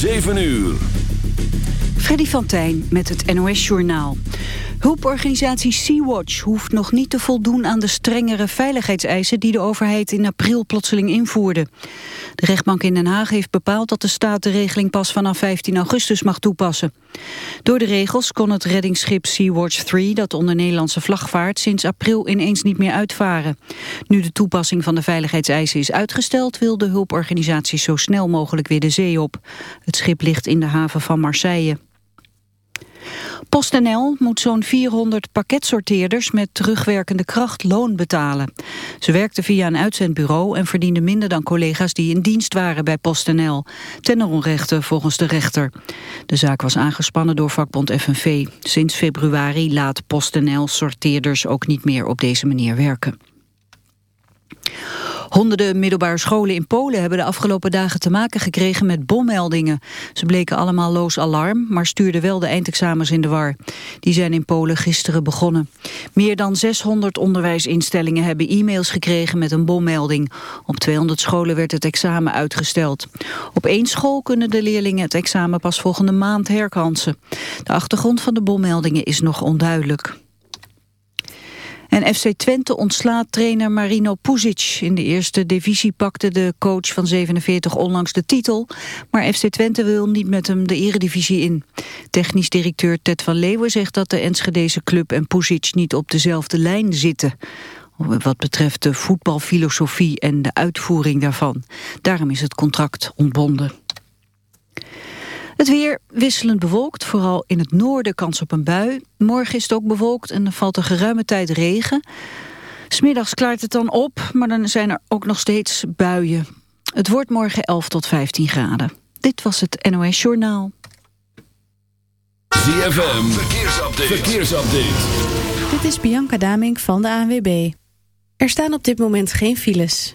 7 uur. Freddy van Tijn met het NOS-journaal. Hulporganisatie Sea-Watch hoeft nog niet te voldoen aan de strengere veiligheidseisen die de overheid in april plotseling invoerde. De rechtbank in Den Haag heeft bepaald dat de staat de regeling pas vanaf 15 augustus mag toepassen. Door de regels kon het reddingsschip Sea-Watch 3, dat onder Nederlandse vlag vaart, sinds april ineens niet meer uitvaren. Nu de toepassing van de veiligheidseisen is uitgesteld, wil de hulporganisatie zo snel mogelijk weer de zee op. Het schip ligt in de haven van Marseille. PostNL moet zo'n 400 pakketsorteerders met terugwerkende kracht loon betalen. Ze werkten via een uitzendbureau en verdienden minder dan collega's die in dienst waren bij PostNL. Ten onrechte volgens de rechter. De zaak was aangespannen door vakbond FNV. Sinds februari laat PostNL sorteerders ook niet meer op deze manier werken. Honderden middelbare scholen in Polen hebben de afgelopen dagen te maken gekregen met bommeldingen. Ze bleken allemaal loos alarm, maar stuurden wel de eindexamens in de war. Die zijn in Polen gisteren begonnen. Meer dan 600 onderwijsinstellingen hebben e-mails gekregen met een bommelding. Op 200 scholen werd het examen uitgesteld. Op één school kunnen de leerlingen het examen pas volgende maand herkansen. De achtergrond van de bommeldingen is nog onduidelijk. En FC Twente ontslaat trainer Marino Puzic. In de eerste divisie pakte de coach van 47 onlangs de titel. Maar FC Twente wil niet met hem de eredivisie in. Technisch directeur Ted van Leeuwen zegt dat de Enschedeze club en Puzic niet op dezelfde lijn zitten wat betreft de voetbalfilosofie en de uitvoering daarvan. Daarom is het contract ontbonden. Het weer wisselend bewolkt, vooral in het noorden kans op een bui. Morgen is het ook bewolkt en er valt een geruime tijd regen. Smiddags klaart het dan op, maar dan zijn er ook nog steeds buien. Het wordt morgen 11 tot 15 graden. Dit was het NOS Journaal. ZFM, verkeersupdate. verkeersupdate. Dit is Bianca Damink van de ANWB. Er staan op dit moment geen files.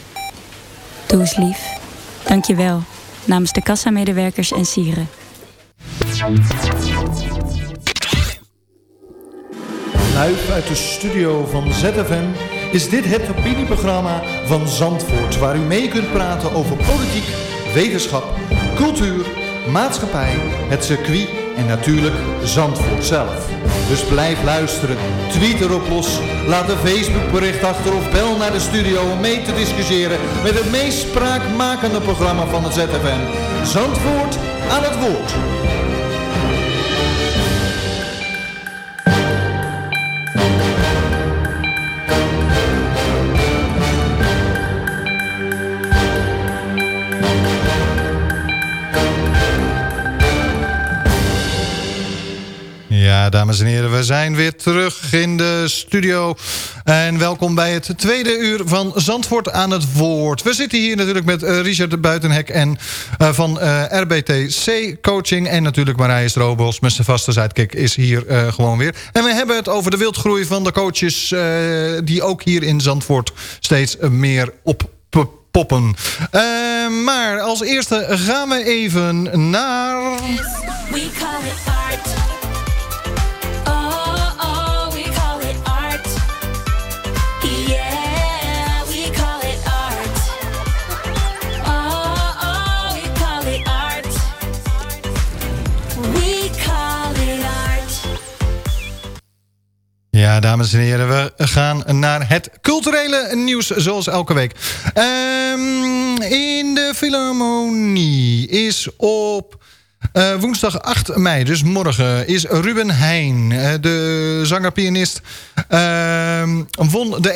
Doe lief. Dank je wel. Namens de kassamedewerkers en sieren. Live uit de studio van ZFM is dit het opinieprogramma van Zandvoort... waar u mee kunt praten over politiek, wetenschap, cultuur, maatschappij, het circuit en natuurlijk Zandvoort zelf. Dus blijf luisteren, tweet erop los, laat een Facebookbericht achter... of bel naar de studio om mee te discussiëren met het meest spraakmakende programma van het ZFM. Zandvoort aan het woord. Dames en heren, we zijn weer terug in de studio. En welkom bij het tweede uur van Zandvoort aan het woord. We zitten hier natuurlijk met uh, Richard Buitenhek en uh, van uh, RBTC Coaching. En natuurlijk Marije Strobos, met zijn vaste is hier gewoon weer. En we hebben het over de wildgroei van de coaches... die ook hier in Zandvoort steeds meer op poppen. maar als eerste gaan we even naar... We call it art. Ja, dames en heren, we gaan naar het culturele nieuws zoals elke week. Um, in de Philharmonie is op uh, woensdag 8 mei, dus morgen, is Ruben Heijn, uh, de zanger-pianist... Uh, won de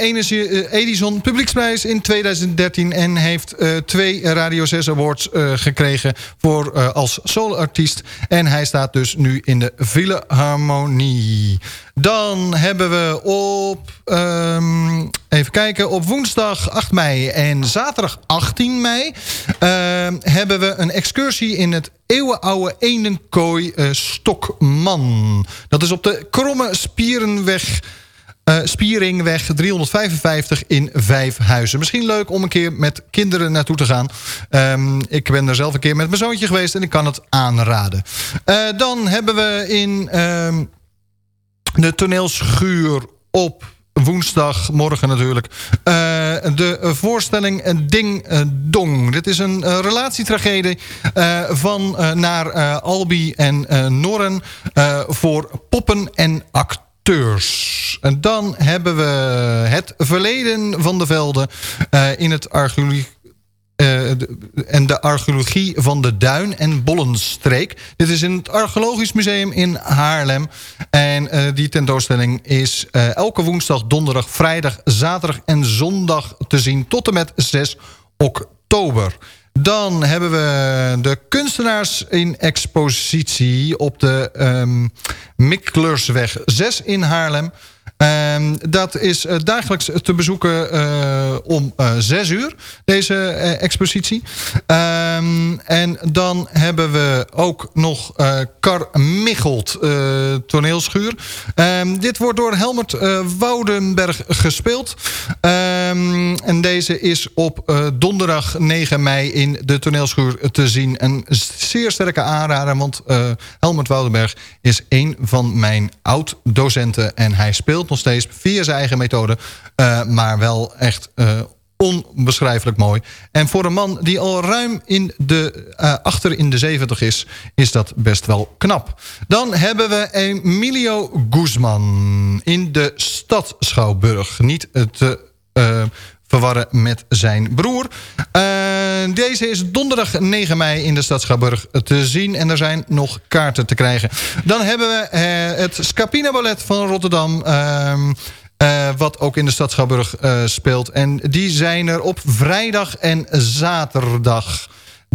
Edison Publieksprijs in 2013... en heeft twee Radio 6 Awards gekregen voor, als soloartiest. En hij staat dus nu in de Philharmonie. Dan hebben we op, um, even kijken, op woensdag 8 mei en zaterdag 18 mei... Uh, hebben we een excursie in het eeuwenoude eendenkooi uh, Stokman. Dat is op de Kromme Spierenweg... Uh, Spieringweg 355 in Vijfhuizen. Misschien leuk om een keer met kinderen naartoe te gaan. Um, ik ben er zelf een keer met mijn zoontje geweest en ik kan het aanraden. Uh, dan hebben we in... de toneelschuur op woensdag, morgen natuurlijk. Uh, de voorstelling Ding Dong. Dit is een uh, relatietragedie van naar Albi en Norren voor poppen en acteurs. En dan hebben we het verleden van de velden in het archeologie uh, en de archeologie van de Duin en Bollenstreek. Dit is in het Archeologisch Museum in Haarlem. En uh, die tentoonstelling is uh, elke woensdag, donderdag, vrijdag, zaterdag en zondag te zien... tot en met 6 oktober. Dan hebben we de kunstenaars in expositie op de um, Miklersweg 6 in Haarlem... Um, dat is uh, dagelijks te bezoeken uh, om uh, zes uur, deze expositie. Um, en dan hebben we ook nog Carmichelt toneelschuur. Um, dit wordt door Helmert Woudenberg gespeeld. en deze is op donderdag 9 mei in de toneelschuur te zien. Een zeer sterke aanrader, want Helmert Woudenberg is een van mijn oud-docenten. En hij speelt nog steeds via zijn eigen methode. Uh, maar wel echt uh, onbeschrijfelijk mooi. En voor een man die al ruim in de, uh, achter in de 70 is... is dat best wel knap. Dan hebben we Emilio Guzman in de stad Schouwburg. Niet te verwarren met zijn broer. Uh, deze is donderdag 9 mei in de stad te zien. En er zijn nog kaarten te krijgen. Dan hebben we uh, het Scapina Ballet van Rotterdam... Uh, uh, wat ook in de stad speelt. En die zijn er op vrijdag en zaterdag.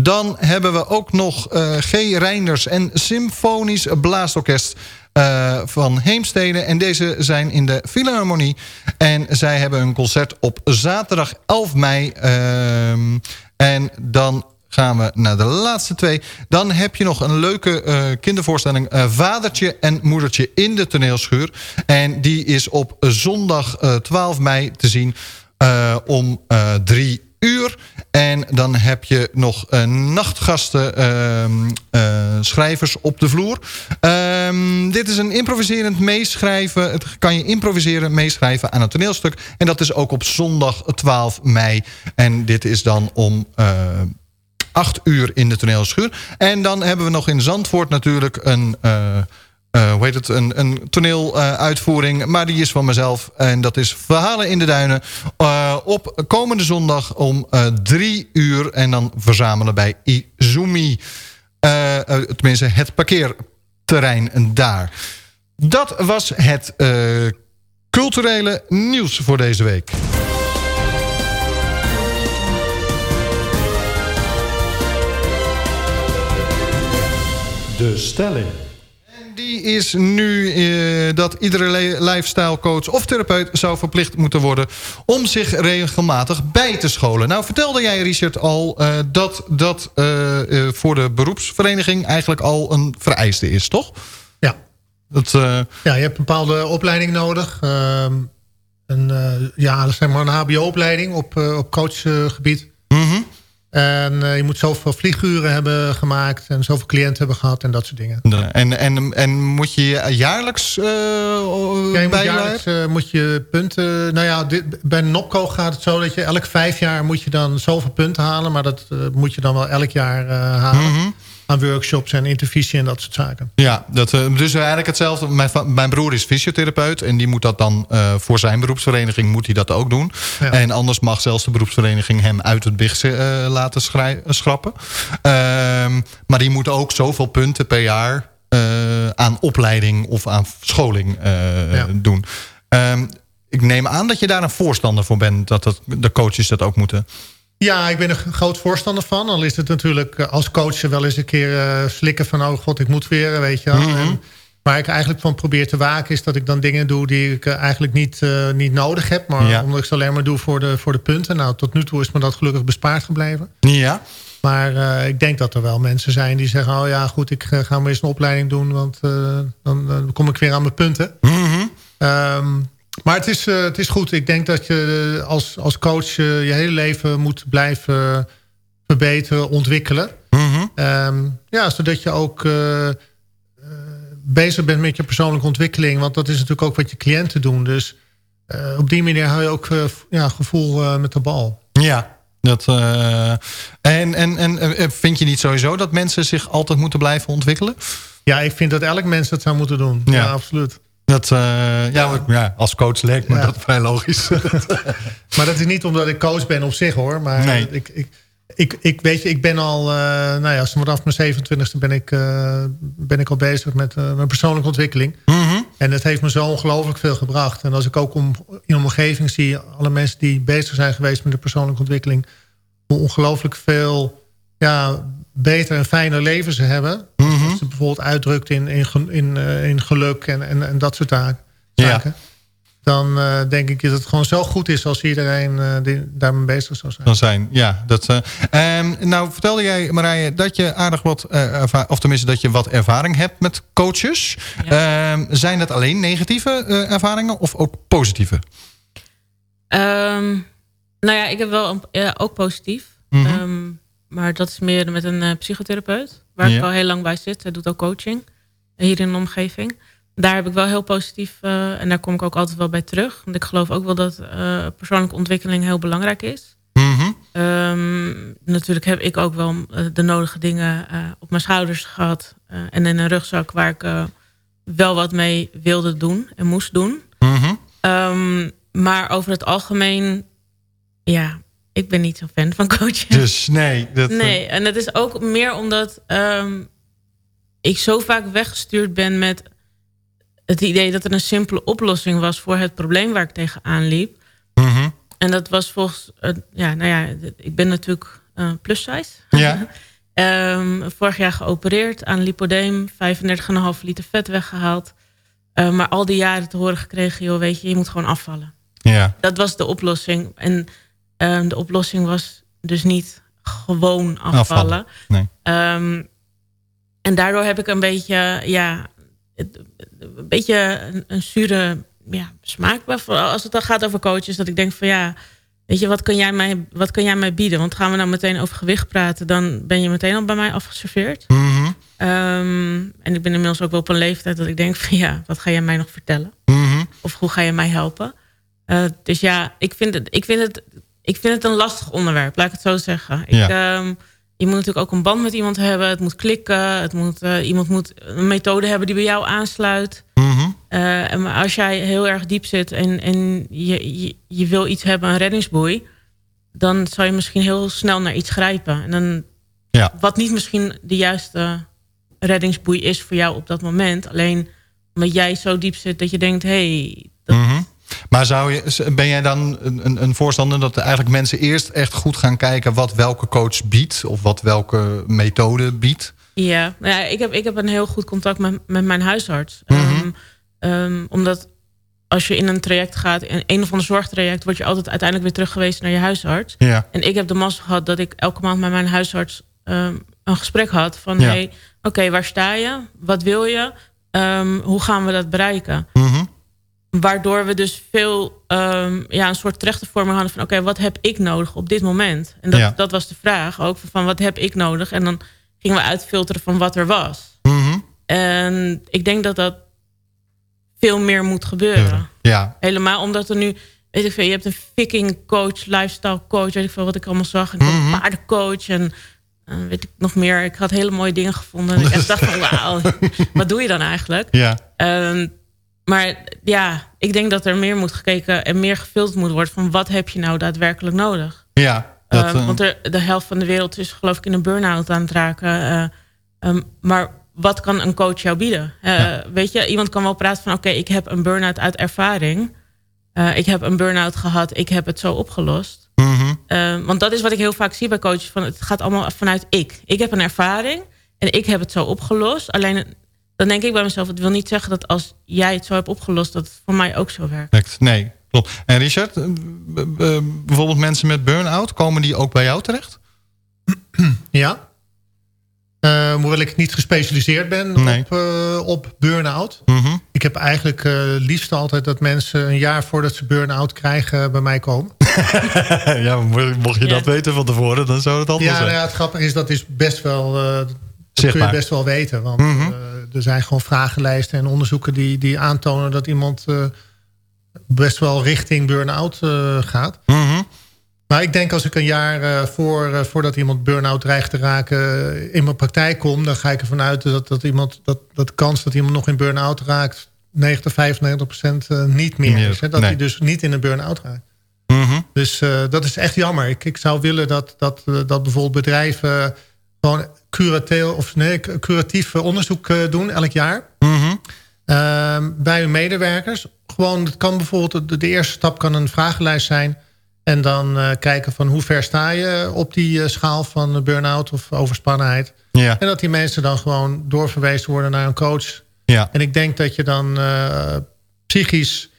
Dan hebben we ook nog uh, G. Reinders en Symfonisch Blaasorkest uh, van Heemstede. En deze zijn in de Philharmonie. En zij hebben een concert op zaterdag 11 mei. Uh, en dan gaan we naar de laatste twee. Dan heb je nog een leuke uh, kindervoorstelling... Vadertje en Moedertje in de toneelschuur. En die is op zondag uh, 12 mei te zien om drie uur. En dan heb je nog uh, nachtgasten, uh, uh, schrijvers op de vloer. Ehm, dit is een improviserend meeschrijven. Het kan je improviseren, meeschrijven aan een toneelstuk. En dat is ook op zondag 12 mei. En dit is dan om... 8 uur in de toneelschuur. En dan hebben we nog in Zandvoort natuurlijk een... Uh, hoe heet het, een, een toneeluitvoering. Uh, maar die is van mezelf. En dat is Verhalen in de Duinen. Uh, op komende zondag om drie uur. En dan verzamelen bij Izumi. tenminste, het parkeerterrein daar. Dat was het culturele nieuws voor deze week. De stelling die is nu eh, dat iedere le- lifestyle coach of therapeut zou verplicht moeten worden om zich regelmatig bij te scholen. Nou vertelde jij Richard al eh, dat dat eh, voor de beroepsvereniging eigenlijk al een vereiste is, toch? Ja. Dat, Ja, je hebt een bepaalde opleiding nodig. Ehm, een, ja, zeg maar een hbo-opleiding op, op coachgebied. En eh, je moet zoveel vlieguren hebben gemaakt... en zoveel cliënten hebben gehad en dat soort dingen. En, en, en moet je jaarlijks eh Ja, je moet bijladen? jaarlijks eh, moet je punten... Nou ja, dit, bij Nopco gaat het zo dat je elk vijf jaar... moet je dan zoveel punten halen. Maar dat moet je dan wel elk jaar halen. Mhm. Aan workshops en intervisie en dat soort zaken. Ja, dat, eh, dus eigenlijk hetzelfde. Mijn, mijn broer is fysiotherapeut en die moet dat dan eh, voor zijn beroepsvereniging moet hij dat ook doen. Ja. En anders mag zelfs de beroepsvereniging hem uit het BIG eh, laten schrappen. Ehm, maar die moet ook zoveel punten per jaar aan opleiding of aan scholing Ja. doen. Ehm, ik neem aan dat je daar een voorstander voor bent, dat, dat de coaches dat ook moeten. Ja, ik ben er een groot voorstander van. Al is het natuurlijk eh, als coach wel eens een keer eh, slikken van... oh god, ik moet weer, weet je wel. Mhm. Waar ik eigenlijk van probeer te waken... is dat ik dan dingen doe die ik eh, eigenlijk niet, niet nodig heb... maar Ja. omdat ik ze alleen maar doe voor de, voor de punten. Nou, tot nu toe is me dat gelukkig bespaard gebleven. Ja. Maar ik denk dat er wel mensen zijn die zeggen... oh ja, goed, ik ga maar eens een opleiding doen... want dan, kom ik weer aan mijn punten. Ehm, maar het is, eh, het is goed. Ik denk dat je eh, als, als coach eh, je hele leven moet blijven verbeteren, ontwikkelen. Mhm. Ehm, ja, zodat je ook bezig bent met je persoonlijke ontwikkeling. Want dat is natuurlijk ook wat je cliënten doen. Dus op die manier hou je ook ja, gevoel met de bal. Ja. Dat, en en, en vind je niet sowieso dat mensen zich altijd moeten blijven ontwikkelen? Ja, ik vind dat elk mens dat zou moeten doen. Ja, Ja. absoluut. Dat, eh, ja, maar- ja, als coach lijkt me Ja. dat vrij logisch. Maar dat is niet omdat ik coach ben op zich hoor. Maar Nee. ik, ik, ik, ik weet je, ik ben al, eh, nou ja, vanaf mijn 27e ben ik, eh, ben ik al bezig met mijn persoonlijke ontwikkeling. Mhm. En het heeft me zo ongelooflijk veel gebracht. En als ik ook om, in mijn omgeving zie, alle mensen die bezig zijn geweest met de persoonlijke ontwikkeling, hoe ongelooflijk veel ja, beter en fijner leven ze hebben. Mhm. Als ze bijvoorbeeld uitdrukt in, in, in, eh, in geluk en, en, en dat soort taken- Ja. zaken. Dan eh, denk ik dat het gewoon zo goed is als iedereen eh, die daarmee bezig zou zijn. Dan zijn, ja. Dat, eh, ehm, nou, vertelde jij, Marije, dat je aardig wat, eh, of tenminste dat je wat ervaring hebt met coaches. Ehm, zijn dat alleen negatieve eh, ervaringen of ook positieve? Ehm, nou ja, ik heb wel een, ja, ook positief. Mhm. Ehm, maar dat is meer met een eh, psychotherapeut. Waar Ja. ik al heel lang bij zit. Hij doet ook coaching. Hier in de omgeving. Daar heb ik wel heel positief. eh, en daar kom ik ook altijd wel bij terug. Want ik geloof ook wel dat eh, persoonlijke ontwikkeling heel belangrijk is. Mhm. Ehm, natuurlijk heb ik ook wel de nodige dingen op mijn schouders gehad. eh, en in een rugzak waar ik wel wat mee wilde doen en moest doen. Mhm. Ehm, maar over het algemeen, ja, ik ben niet zo'n fan van coachen. Dus nee. Dat, nee, en het is ook meer omdat ehm, ik zo vaak weggestuurd ben met het idee dat er een simpele oplossing was voor het probleem waar ik tegenaan liep. Mhm. En dat was volgens, eh, ja, nou ja, ik ben natuurlijk eh plus size. Ja. Ehm, vorig jaar geopereerd aan lipodeem, 35,5 liter vet weggehaald. Eh, maar al die jaren te horen gekregen, joh, weet je, je moet gewoon afvallen. Ja. Dat was de oplossing. En ehm, de oplossing was dus niet gewoon afvallen. Afvallen, nee. Ehm, en daardoor heb ik een beetje, ja, een beetje een, een zure ja, smaak. Als het dan gaat over coaches, dat ik denk van ja, weet je, wat kan jij mij, wat kan jij mij bieden? Want gaan we nou meteen over gewicht praten, dan ben je meteen al bij mij afgeserveerd. Mhm. Ehm, en ik ben inmiddels ook wel op een leeftijd dat ik denk van ja, wat ga jij mij nog vertellen? Mhm. Of hoe ga je mij helpen? Eh, dus ja, ik vind, het, ik, vind het, ik vind het een lastig onderwerp, laat ik het zo zeggen. Ik, ehm, je moet natuurlijk ook een band met iemand hebben. Het moet klikken. Het moet, eh, iemand moet een methode hebben die bij jou aansluit. En maar als jij heel erg diep zit en, en je, je, je wil iets hebben, een reddingsboei... dan zal je misschien heel snel naar iets grijpen. En dan, Ja. Wat niet misschien de juiste reddingsboei is voor jou op dat moment. Alleen omdat jij zo diep zit dat je denkt... hey, Mhm. Maar zou je, ben jij dan een, een- voorstander dat eigenlijk mensen eerst echt goed gaan kijken wat welke coach biedt of wat welke methode biedt? Ja, nou ja ik, heb, ik heb een heel goed contact met, met mijn huisarts. Ehm, omdat als je in een traject gaat, in een of ander zorgtraject... word je altijd uiteindelijk weer terug geweest naar je huisarts. Ja. En ik heb de massa gehad dat ik elke maand met mijn huisarts... ehm, een gesprek had van... Ja. hey, oké, waar sta je? Wat wil je? Hoe gaan we dat bereiken? Mhm. Waardoor we dus veel ehm, ja, een soort trechtervorming hadden van... oké, wat heb ik nodig op dit moment? En dat, Ja. dat was de vraag ook, van wat heb ik nodig? En dan gingen we uitfilteren van wat er was. Mhm. En ik denk dat dat veel meer moet gebeuren. Ja. Helemaal omdat er nu... Weet ik veel, je hebt een viking coach, lifestyle coach... weet ik veel wat ik allemaal zag. En Mhm. een paardencoach en eh, weet ik nog meer. Ik had hele mooie dingen gevonden. En ik dacht van, wauw, wat doe je dan eigenlijk? Ja. Ehm, maar ja, ik denk dat er meer moet gekeken en meer gefilterd moet worden van wat heb je nou daadwerkelijk nodig. Ja. Dat, Ehm, eh, want er, de helft van de wereld is geloof ik in een burn-out aan het raken. eh, ehm, maar wat kan een coach jou bieden? Eh, Weet je, iemand kan wel praten van oké, ik heb een burn-out uit ervaring. Ik heb een burn-out gehad, ik heb het zo opgelost. mhm. Eh, want dat is wat ik heel vaak zie bij coaches. Van, het gaat allemaal vanuit ik. Ik heb een ervaring en ik heb het zo opgelost. Alleen dan denk ik bij mezelf... het wil niet zeggen dat als jij het zo hebt opgelost... dat het voor mij ook zo werkt. Nee, klopt. En Richard, eh, bijvoorbeeld mensen met burn-out... komen die ook bij jou terecht? Ja. Eh, hoewel ik niet gespecialiseerd ben Nee. op, eh, op burn-out. Mhm. Ik heb eigenlijk eh liefst altijd dat mensen een jaar voordat ze burn-out krijgen bij mij komen. ja, mo- mocht je dat weten van tevoren, dan zou het altijd Ja, zijn. nou ja, het grappige is dat is best wel, eh, dat kun je best wel weten. Want Mhm. eh, er zijn gewoon vragenlijsten en onderzoeken die, die aantonen dat iemand eh, best wel richting burn-out eh, gaat. Mhm. Maar ik denk als ik een jaar voor, voordat iemand burn-out dreigt te raken in mijn praktijk kom, dan ga ik ervan uit dat, dat, iemand, dat, dat de kans dat iemand nog in burn-out raakt 90, 95 procent eh, niet meer is. Hè? Dat nee. hij dus niet in een burn-out raakt. Mhm. Dus dat is echt jammer. Ik, ik zou willen dat, dat, dat bijvoorbeeld bedrijven gewoon curateel, of nee, curatief eh, onderzoek eh, doen elk jaar. Mhm. Ehm, bij hun medewerkers. Gewoon, het kan bijvoorbeeld, de, de eerste stap kan een vragenlijst zijn. En dan eh, kijken van hoe ver sta je op die schaal van burn-out of overspannenheid. Ja. En dat die mensen dan gewoon doorverwezen worden naar een coach. Ja. En ik denk dat je dan psychisch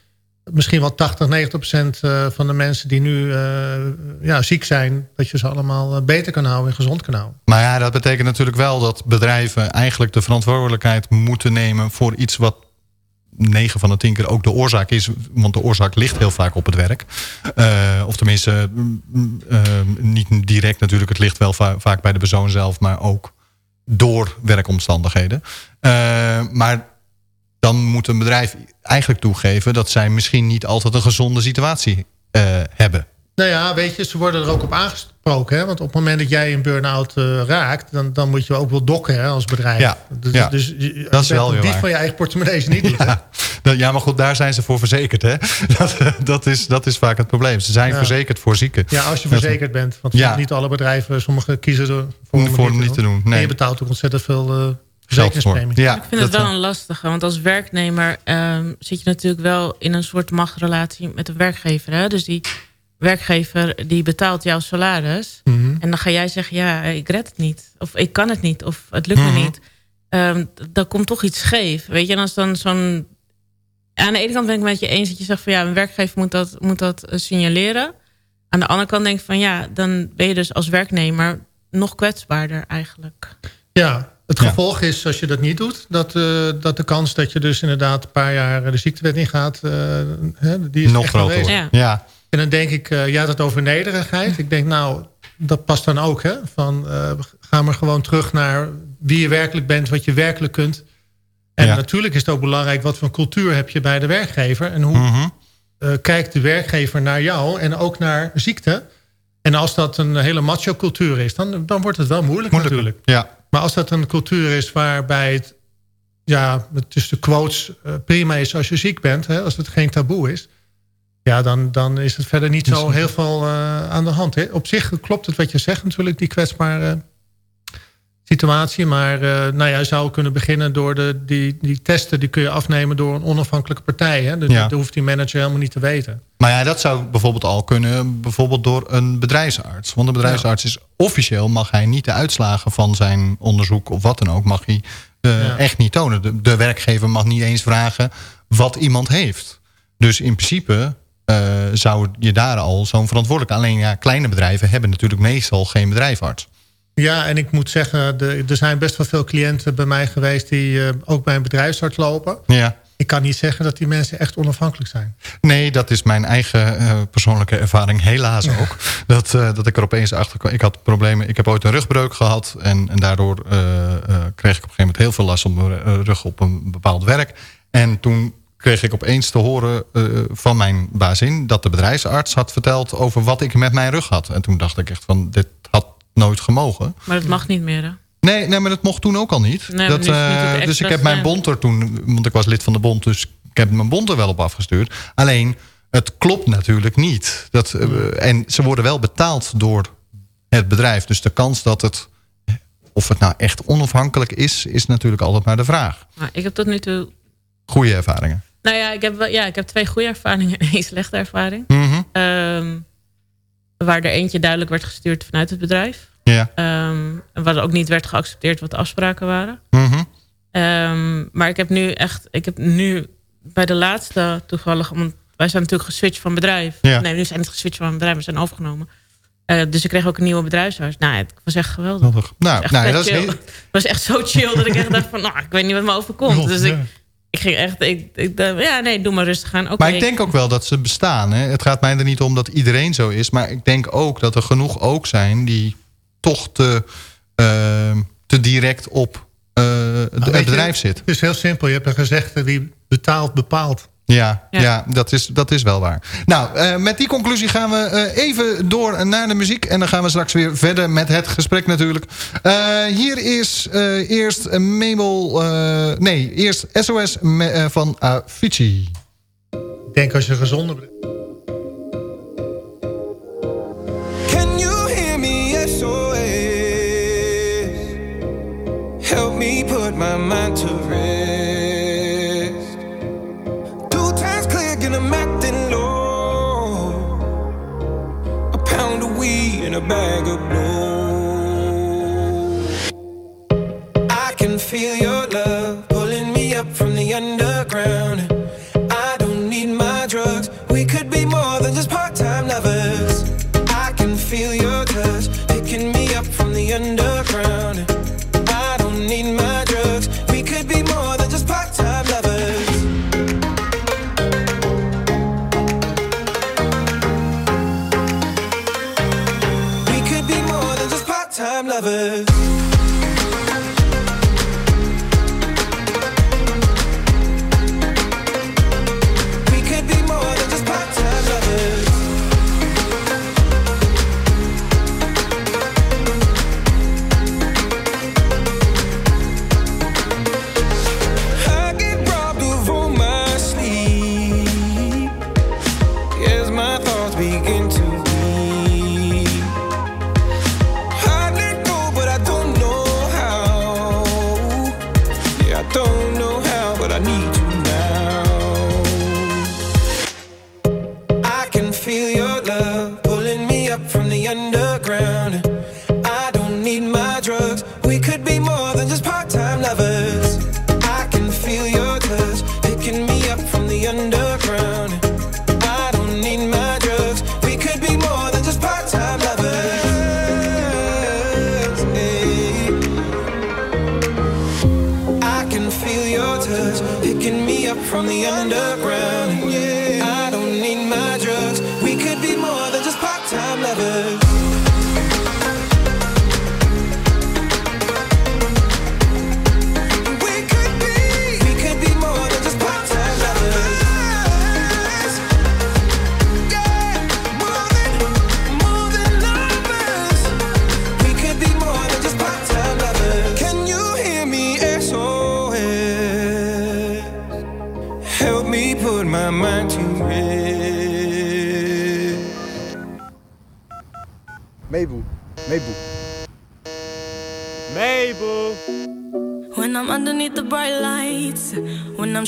misschien wel 80, 90 procent eh, van de mensen die nu eh, ja, ziek zijn... dat je ze allemaal eh, beter kan houden en gezond kan houden. Maar ja, dat betekent natuurlijk wel dat bedrijven eigenlijk de verantwoordelijkheid moeten nemen voor iets wat 9 van de 10 keer ook de oorzaak is. Want de oorzaak ligt heel vaak op het werk. Of tenminste, mm, mm, niet direct natuurlijk. Het ligt wel va- vaak bij de persoon zelf, maar ook door werkomstandigheden. Maar dan moet een bedrijf eigenlijk toegeven dat zij misschien niet altijd een gezonde situatie eh, hebben. Nou ja, weet je, ze worden er ook op aangesproken. Hè? Want op het moment dat jij een burn-out eh, raakt... Dan, dan moet je ook wel dokken hè, als bedrijf. Ja, Dus, ja. dus je- Dat is wel weer waar. van je eigen portemonnee je niet? Ja, dat- ja, maar goed, daar zijn ze voor verzekerd. Hè? Dat, dat, is, dat is vaak het probleem. Ze zijn Ja. verzekerd voor zieken. Ja, als je Dat- verzekerd bent. Want niet alle bedrijven, sommige kiezen ervoor om Voor het niet te doen, nee. En je betaalt ook ontzettend veel eh Ja, Ik vind het wel een lastige, want als werknemer ehm, zit je natuurlijk wel in een soort machtsrelatie met de werkgever. Hè? Dus die werkgever die betaalt jouw salaris. Mhm. En dan ga jij zeggen, ja, ik red het niet. Of ik kan het niet. Of het lukt Mhm. me niet. Ehm, d- dan komt toch iets scheef. Weet je, en als dan zo'n... Aan de ene kant ben ik het met je eens dat je zegt van ja, een werkgever moet dat, moet dat eh, signaleren. Aan de andere kant denk ik van ja, dan ben je dus als werknemer nog kwetsbaarder eigenlijk. Ja, het gevolg is als je dat niet doet... Dat, eh, dat de kans dat je dus inderdaad een paar jaar de ziektewet ingaat... eh, hè, die is Nog echt groter. Ja. En dan denk ik, eh, je had het over nederigheid. Ik denk nou, dat past dan ook. Hè? Van, eh, ga maar gewoon terug naar wie je werkelijk bent, wat je werkelijk kunt. En Ja. natuurlijk is het ook belangrijk wat voor cultuur heb je bij de werkgever. En hoe Mhm. eh, kijkt de werkgever naar jou en ook naar ziekte. En als dat een hele macho cultuur is, dan, dan wordt het wel moeilijk, Moeilijk. natuurlijk. Ja. Maar als dat een cultuur is waarbij het, ja, tussen de quotes eh, prima is als je ziek bent, hè, als het geen taboe is, ja, dan, dan is het verder niet zo heel veel eh, aan de hand. Hè. Op zich klopt het wat je zegt natuurlijk, die kwetsbare situatie. Maar uh, nou ja, je zou kunnen beginnen door de, die, die testen... die kun je afnemen door een onafhankelijke partij. Hè? Dus Ja. dat hoeft die manager helemaal niet te weten. Maar ja, dat zou bijvoorbeeld al kunnen bijvoorbeeld door een bedrijfsarts. Want een bedrijfsarts is officieel mag hij niet de uitslagen van zijn onderzoek of wat dan ook, mag hij eh, Ja. echt niet tonen. De, de werkgever mag niet eens vragen wat iemand heeft. Dus in principe eh, zou je daar al zo'n verantwoordelijk. Alleen ja, kleine bedrijven hebben natuurlijk meestal geen bedrijfarts. Ja, en ik moet zeggen, de, er zijn best wel veel cliënten bij mij geweest... die eh, ook bij een bedrijfsarts lopen. Ja. Ik kan niet zeggen dat die mensen echt onafhankelijk zijn. Nee, dat is mijn eigen eh, persoonlijke ervaring helaas ook. Dat, eh, dat ik er opeens achter kwam. Ik had problemen. Ik heb ooit een rugbreuk gehad. En, en daardoor kreeg ik op een gegeven moment heel veel last om mijn rug op een bepaald werk. En toen kreeg ik opeens te horen van mijn bazin... dat de bedrijfsarts had verteld over wat ik met mijn rug had. En toen dacht ik echt van, dit had nooit gemogen. Maar dat mag niet meer, hè? Nee, nee, maar dat mocht toen ook al niet. Nee, dat, niet eh, dus ik heb mijn bond er toen, want ik was lid van de bond, dus ik heb mijn bond er wel op afgestuurd. Alleen, het klopt natuurlijk niet. Dat, eh, en ze worden wel betaald door het bedrijf. Dus de kans dat het, of het nou echt onafhankelijk is, is natuurlijk altijd maar de vraag. Maar ik heb tot nu toe... Goede ervaringen. Nou ja, ik heb, wel- ja, ik heb twee goede ervaringen en één slechte ervaring. Mhm. Ehm, waar er eentje duidelijk werd gestuurd vanuit het bedrijf. Ja. En waar ook niet werd geaccepteerd wat de afspraken waren. Mhm. Ehm, maar ik heb nu echt, ik heb nu bij de laatste toevallig, want wij zijn natuurlijk geswitcht van bedrijf. Ja. Nee, nu zijn niet geswitcht van bedrijf, we zijn overgenomen. Eh, dus ik kreeg ook een nieuwe bedrijfsarts. Nou, het was echt geweldig. Nou, echt nou, dat is heel- Het was echt zo chill dat ik echt dacht van, nou, ik weet niet wat me overkomt. Dus ik. Ik ging echt, ik, ik dacht, ja, nee, doe maar rustig aan. Oké. Maar ik denk ook wel dat ze bestaan. Hè? Het gaat mij er niet om dat iedereen zo is. Maar ik denk ook dat er genoeg ook zijn die toch te, eh, te direct op eh, het- Nou, bedrijf zit. Het is heel simpel. Je hebt een gezegde wie betaalt, bepaalt. Ja, ja. Ja. dat, is, dat is wel waar. Nou, eh, met die conclusie gaan we eh, even door naar de muziek. En dan gaan we straks weer verder met het gesprek natuurlijk. Eh, hier is eh, eerst Mabel... eh, nee, eerst SOS me- eh, van Avicii. Ik denk als je gezonder bent. Can you hear me? SOS. Help me put my mind to rest. And low. A pound of weed and a bag of blow. I can feel your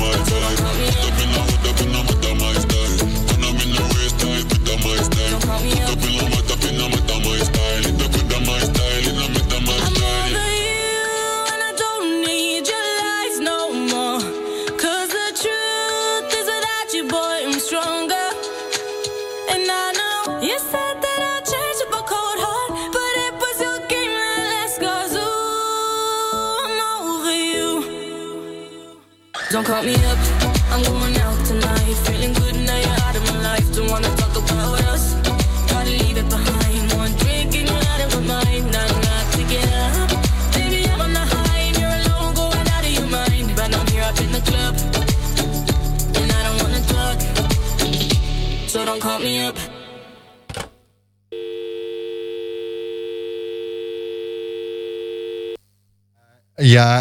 my time.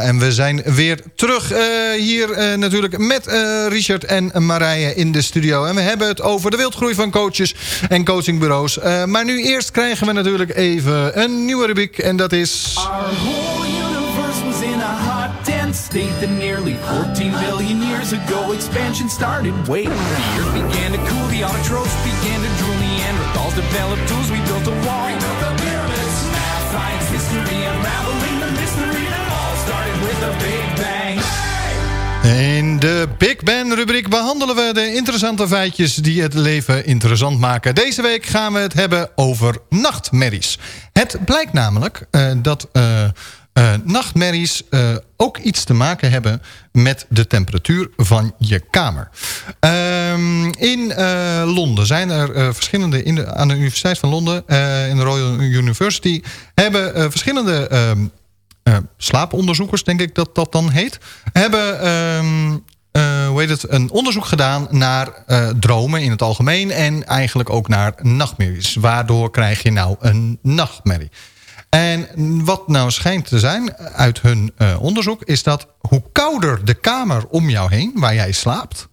En we zijn weer terug eh, hier eh, natuurlijk met eh, Richard en Marije in de studio. En we hebben het over de wildgroei van coaches en coachingbureaus. Maar nu eerst krijgen we natuurlijk even een nieuwe rubriek en dat is... Our whole universe was in a hot, dense state that nearly 14 billion years ago expansion started. Wait, the earth began to cool, the autotrophs began to drool, Neanderthals developed tools, we built a wall. In de Big Ben rubriek behandelen we de interessante feitjes die het leven interessant maken. Deze week gaan we het hebben over nachtmerries. Het blijkt namelijk eh, dat eh, eh, nachtmerries ook iets te maken hebben met de temperatuur van je kamer. Ehm, in Londen zijn er verschillende, in aan de Universiteit van Londen, in de Royal University, hebben verschillende ehm, eh, slaaponderzoekers, denk ik dat dat dan heet, hebben ehm, eh, hoe heet het, een onderzoek gedaan naar eh, dromen in het algemeen en eigenlijk ook naar nachtmerries. Waardoor krijg je nou een nachtmerrie? En wat nou schijnt te zijn uit hun eh, onderzoek... is dat hoe kouder de kamer om jou heen, waar jij slaapt...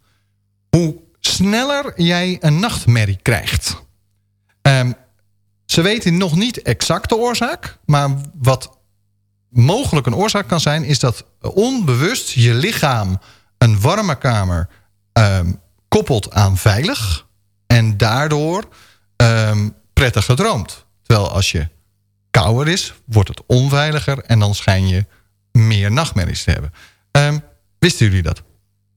hoe sneller jij een nachtmerrie krijgt. Ehm, ze weten nog niet exact de oorzaak... maar wat mogelijk een oorzaak kan zijn... is dat onbewust je lichaam een warme kamer ehm, koppelt aan veilig... en daardoor ehm, prettig gedroomd. Terwijl als je kouder is, wordt het onveiliger... en dan schijn je meer nachtmerries te hebben. Ehm, wisten jullie dat?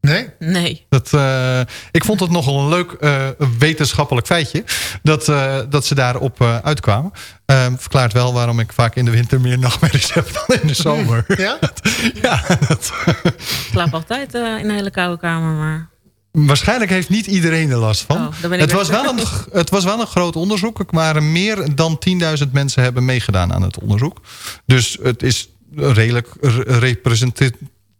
Nee? Nee. Dat, eh, ik vond het nogal een leuk eh, wetenschappelijk feitje. Dat, eh, dat ze daarop uitkwamen. Ehm, verklaart wel waarom ik vaak in de winter meer nachtmerries heb dan in de zomer. Ja? ja, dat, Ik slaap altijd in een hele koude kamer, maar... Waarschijnlijk heeft niet iedereen er last van. Oh, het, was wel een, het was wel een groot onderzoek. Er waren meer dan 10.000 mensen hebben meegedaan aan het onderzoek. Dus het is redelijk re-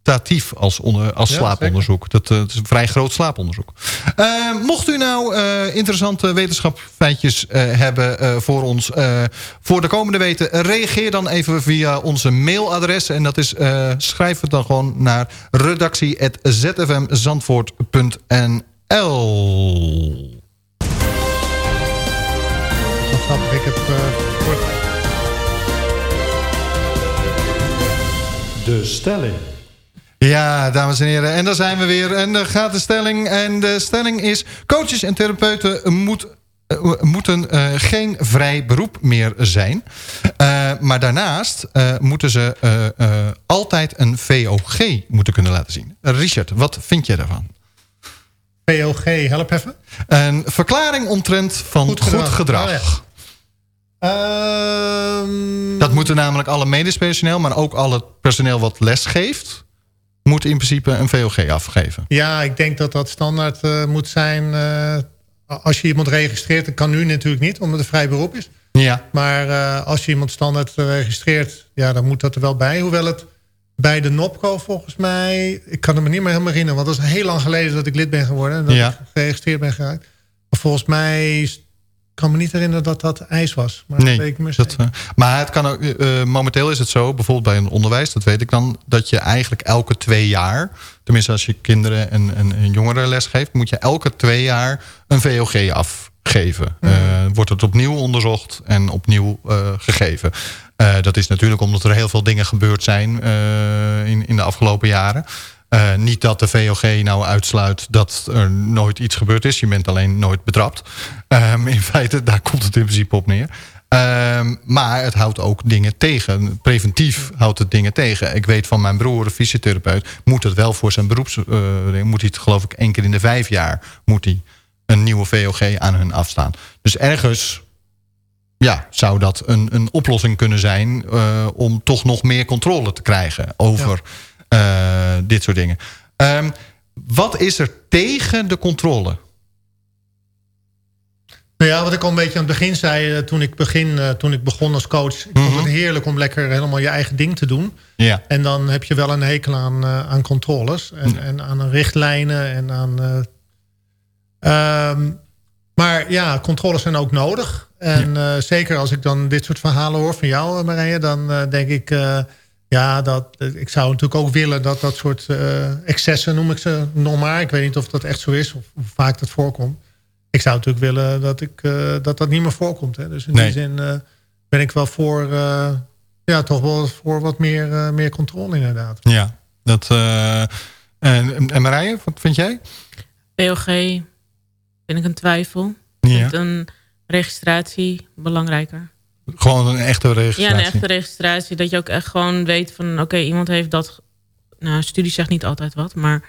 representatief als, onder, als Ja, slaaponderzoek. Dat, eh, het is een vrij groot slaaponderzoek. Eh, mocht u nou eh, interessante wetenschapfeitjes eh, hebben eh, voor ons eh, voor de komende weten... reageer dan even via onze mailadres. En dat is, eh, schrijf het dan gewoon naar redactie.zfmzandvoort.nl Wat grappig, ik heb eh, De stelling. Ja, dames en heren. En daar zijn we weer. En daar gaat de stelling. En de stelling is... coaches en therapeuten moet, eh, moeten eh, geen vrij beroep meer zijn. Eh, maar daarnaast moeten ze altijd een VOG moeten kunnen laten zien. Richard, wat vind jij daarvan? POG, help even. Een verklaring omtrent van goed gedrag. gedrag. Oh, Ehm, Dat moeten namelijk alle medisch personeel... maar ook al het personeel wat les geeft... moet in principe een VOG afgeven. Ja, ik denk dat dat standaard eh, moet zijn. eh, als je iemand registreert, dat kan nu natuurlijk niet, omdat het vrij beroep is. Ja. Maar eh, als je iemand standaard registreert, ja, dan moet dat er wel bij. Hoewel het bij de NOPCO volgens mij... Ik kan het me niet meer helemaal herinneren, want dat is heel lang geleden dat ik lid ben geworden. En dat Ja. ik geregistreerd ben geraakt. Maar volgens mij kan me niet herinneren dat dat ijs was. Maar dat ik dat, eh, maar het kan ook, eh, momenteel is het zo, bijvoorbeeld bij een onderwijs, dat weet ik dan, dat je eigenlijk elke twee jaar, tenminste als je kinderen en, en, en jongeren les geeft, moet je elke twee jaar een VOG afgeven. Mhm. Eh, wordt het opnieuw onderzocht en opnieuw eh, gegeven. Eh, dat is natuurlijk omdat er heel veel dingen gebeurd zijn eh, in, in de afgelopen jaren. Eh, niet dat de VOG nou uitsluit dat er nooit iets gebeurd is. Je bent alleen nooit betrapt. Ehm, in feite, daar komt het in principe op neer. Ehm, maar het houdt ook dingen tegen. Preventief houdt het dingen tegen. Ik weet van mijn broer, een fysiotherapeut... moet het wel voor zijn beroeps... eh, moet hij het geloof ik één keer in de vijf jaar... moet hij een nieuwe VOG aan hun afstaan. Dus ergens ja, zou dat een, een oplossing kunnen zijn... eh, om toch nog meer controle te krijgen over dit soort dingen. Ehm, wat is er tegen de controle? Nou ja, wat ik al een beetje aan het begin zei, eh, toen ik, begin, eh, toen ik begon als coach. Ik vond het heerlijk om lekker helemaal je eigen ding te doen. Ja. En dan heb je wel een hekel aan, eh, aan controles en, en aan richtlijnen en aan. eh, ehm, maar ja, controles zijn ook nodig. En eh, zeker als ik dan dit soort verhalen hoor van jou, eh, Marije, dan eh, denk ik. Ja, dat, ik zou natuurlijk ook willen dat dat soort eh, excessen, noem ik ze nog maar. Ik weet niet of dat echt zo is of hoe vaak dat voorkomt. Ik zou natuurlijk willen dat ik, eh, dat, dat niet meer voorkomt. Hè. Dus in Nee. die zin eh, ben ik wel voor, eh, ja, toch wel voor wat meer, eh, meer controle inderdaad. Ja, dat... eh, en, en Marije, wat vind jij? POG vind ik een twijfel. Ja. Ik vind een registratie belangrijker. Gewoon een echte registratie. Ja, een echte registratie. Dat je ook echt gewoon weet van... oké, iemand heeft dat... Nou, studie zegt niet altijd wat, maar...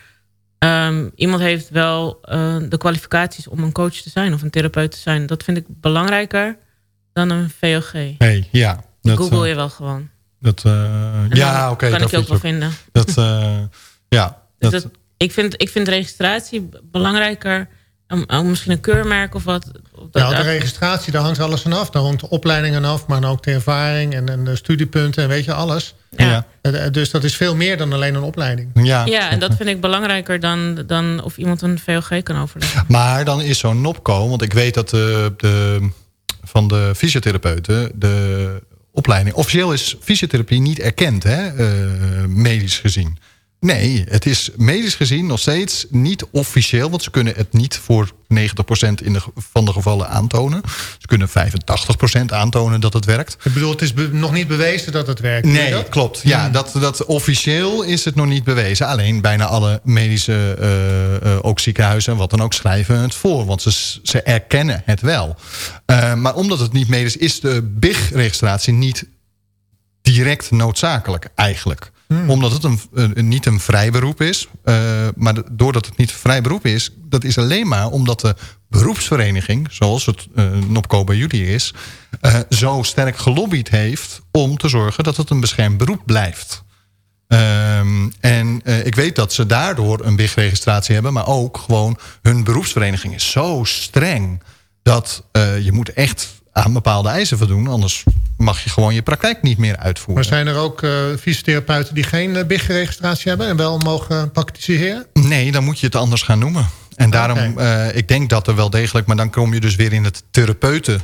ehm, iemand heeft wel eh, de kwalificaties om een coach te zijn... of een therapeut te zijn. Dat vind ik belangrijker dan een VOG. Hey, ja. Dat, Google eh, je wel gewoon. Dat, eh, ja, oké. kan dat ik je ook wel vinden. Dat, ja. Dus dat, dat, ik, vind, ik vind registratie belangrijker... om, om misschien een keurmerk of wat... of dat- Nou, de registratie, daar hangt alles vanaf. Daar hangt de opleidingen af, maar dan ook de ervaring en, en de studiepunten en weet je, alles. Ja. Eh, eh, Dus dat is veel meer dan alleen een opleiding. ja. Ja, en dat vind ik belangrijker dan, dan of iemand een VOG kan overleggen. Maar dan is zo'n NOPCO, want ik weet dat de, de, van de fysiotherapeuten de opleiding... Officieel is fysiotherapie niet erkend, hè, eh, medisch gezien. Nee, het is medisch gezien nog steeds niet officieel... want ze kunnen het niet voor 90% in de, van de gevallen aantonen. Ze kunnen 85% aantonen dat het werkt. Ik bedoel, het is nog niet bewezen dat het werkt. Nee, dat? klopt. Ja, dat, dat officieel is het nog niet bewezen. Alleen bijna alle medische, eh, eh, ook ziekenhuizen en wat dan ook, schrijven het voor. Want ze, ze erkennen het wel. Eh, maar omdat het niet medisch is, de BIG-registratie niet direct noodzakelijk eigenlijk. Omdat het een, niet een vrij beroep is. Eh, maar doordat het niet een vrij beroep is... dat is alleen maar omdat de beroepsvereniging... zoals het eh NOPCO bij jullie is... eh, zo sterk gelobbyd heeft om te zorgen dat het een beschermd beroep blijft. Ehm, en ik weet dat ze daardoor een BIG-registratie hebben... maar ook gewoon hun beroepsvereniging is zo streng... dat je moet echt aan bepaalde eisen voldoen... anders mag je gewoon je praktijk niet meer uitvoeren. Maar zijn er ook eh, fysiotherapeuten die geen uh, BIG-registratie hebben... en wel mogen praktiseren? Nee, dan moet je het anders gaan noemen. En daarom, eh, ik denk dat er wel degelijk... maar dan kom je dus weer in het therapeuten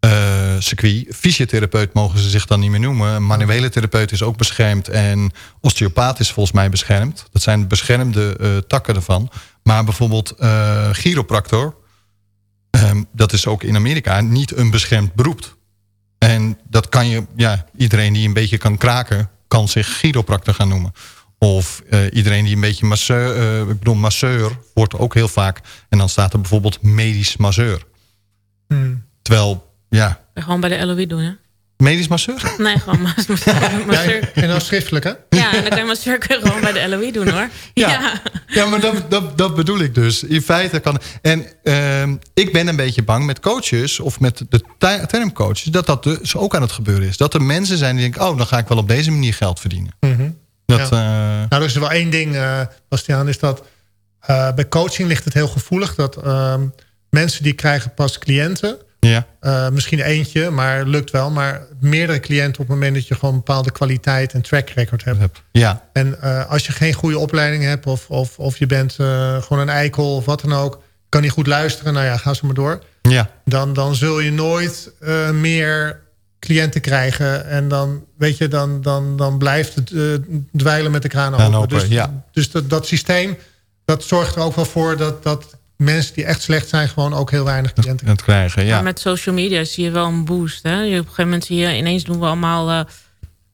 eh, circuit. Fysiotherapeut mogen ze zich dan niet meer noemen. Manuele therapeut is ook beschermd. En osteopaat is volgens mij beschermd. Dat zijn beschermde eh, takken ervan. Maar bijvoorbeeld eh chiropractor... ehm, dat is ook in Amerika niet een beschermd beroep. En dat kan je... Ja, iedereen die een beetje kan kraken... kan zich chiropractor gaan noemen. Of eh, iedereen die een beetje masseur... eh, ik bedoel, masseur wordt ook heel vaak... en dan staat er bijvoorbeeld medisch masseur. Hmm. Terwijl, ja, Gewoon bij de LOE doen, hè? Medisch masseur? Nee, gewoon mas- masseur. En dan schriftelijk, hè? Ja, en dan kan je masseur kun je gewoon bij de LOE doen, hoor. Ja. Ja, maar dat, dat, dat bedoel ik dus. In feite kan... En ehm, ik ben een beetje bang met coaches... of met de te- termcoaches... dat dat dus ook aan het gebeuren is. Dat er mensen zijn die denken... oh, dan ga ik wel op deze manier geld verdienen. Mhm. Dat, Ja. eh, Nou, er is wel één ding, eh Bastiaan, is dat eh, bij coaching ligt het heel gevoelig dat ehm, mensen die krijgen pas cliënten. Ja. eh, misschien eentje, maar lukt wel. Maar meerdere cliënten op het moment dat je gewoon een bepaalde kwaliteit en track record hebt. Ja. En eh, als je geen goede opleiding hebt of, of, of je bent eh, gewoon een eikel of wat dan ook. Kan niet goed luisteren, nou ja, ga zo maar door. Ja. Dan, dan zul je nooit meer cliënten krijgen. En dan, weet je, dan, dan, dan blijft het dweilen met de kraan Kraan open. open, Dus, ja. dus dat, dat systeem, dat zorgt er ook wel voor dat, dat mensen die echt slecht zijn... gewoon ook heel weinig cliënten krijgen, ja. Maar met social media zie je wel een boost. Hè? Je, op een gegeven moment zie je ineens doen we allemaal, eh,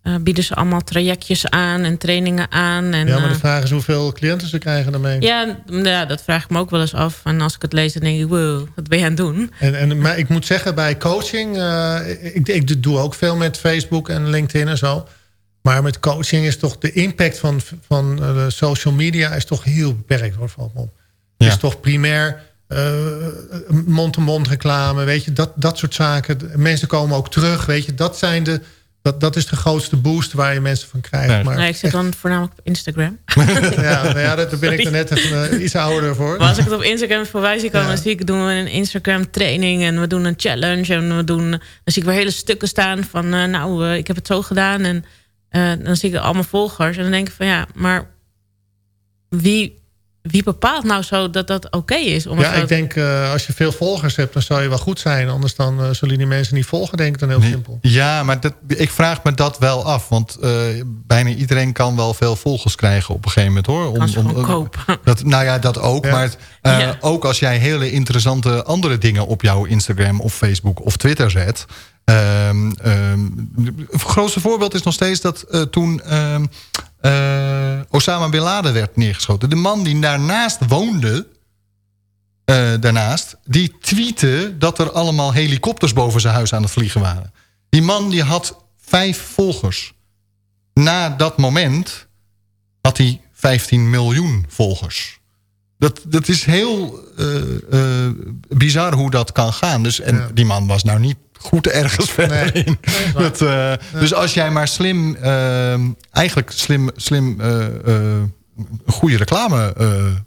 eh, bieden ze allemaal trajectjes aan en trainingen aan. En, ja, maar de eh, vraag is hoeveel cliënten ze krijgen daarmee. ja, ja, dat vraag ik me ook wel eens af. En als ik het lees, dan denk ik, wow, wat ben je aan het doen? En, en, maar ik moet zeggen, bij coaching... eh, ik, ik doe ook veel met Facebook en LinkedIn en zo. Maar met coaching is toch de impact van, van eh, social media... is toch heel beperkt, hoor, valt me op. Is toch primair eh, mond-to-mond reclame, weet je, dat, dat soort zaken. Mensen komen ook terug, weet je. Dat, zijn de, dat, dat is de grootste boost waar je mensen van krijgt. Maar nee, ik zit dan voornamelijk op Instagram. ja, nou ja, daar ben ik er net even, eh, iets ouder voor. Maar als ik het op Instagram voorbij zie komen, dan zie ik doen we een Instagram training en we doen een challenge en we doen, dan zie ik weer hele stukken staan van, eh, nou, eh, ik heb het zo gedaan en eh, dan zie ik allemaal volgers en dan denk ik van ja, maar wie, wie bepaalt nou zo dat dat oké is? Om Ja, ik denk eh, als je veel volgers hebt, dan zou je wel goed zijn. Anders dan eh, zullen die mensen niet volgen, denk ik dan heel simpel. Ja, maar dat, ik vraag me dat wel af. Want eh, bijna iedereen kan wel veel volgers krijgen op een gegeven moment hoor. Kan ze gewoon kopen. Dat, nou ja, dat ook. Maar eh, ook als jij hele interessante andere dingen op jouw Instagram of Facebook of Twitter zet. Ehm, ehm, het grootste voorbeeld is nog steeds dat eh, toen ehm, eh, Osama Bin Laden werd neergeschoten. De man die daarnaast woonde, eh, daarnaast, die tweette dat er allemaal helikopters boven zijn huis aan het vliegen waren. Die man die had vijf volgers. Na dat moment had hij 15 miljoen volgers. Dat, dat is heel eh, bizar hoe dat kan gaan. Dus, en die man was nou niet goed ergens verder in. Dat, eh, Dus als jij maar slim, eh, eigenlijk slim, slim eh, eh, goede reclame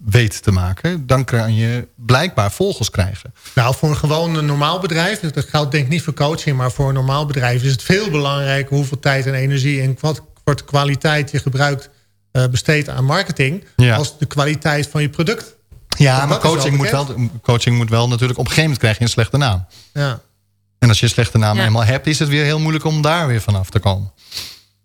weet te maken... dan kan je blijkbaar volgers krijgen. Nou, voor een gewoon normaal bedrijf, dat geldt denk ik niet voor coaching... maar voor een normaal bedrijf is het veel belangrijker... hoeveel tijd en energie en wat wat kwaliteit je gebruikt... besteedt aan marketing... Ja. als de kwaliteit van je product. Ja, maar coaching moet, wel, coaching moet wel natuurlijk... op een gegeven moment krijg je een slechte naam. Ja. En als je een slechte naam Ja. eenmaal hebt... is het weer heel moeilijk om daar weer vanaf te komen.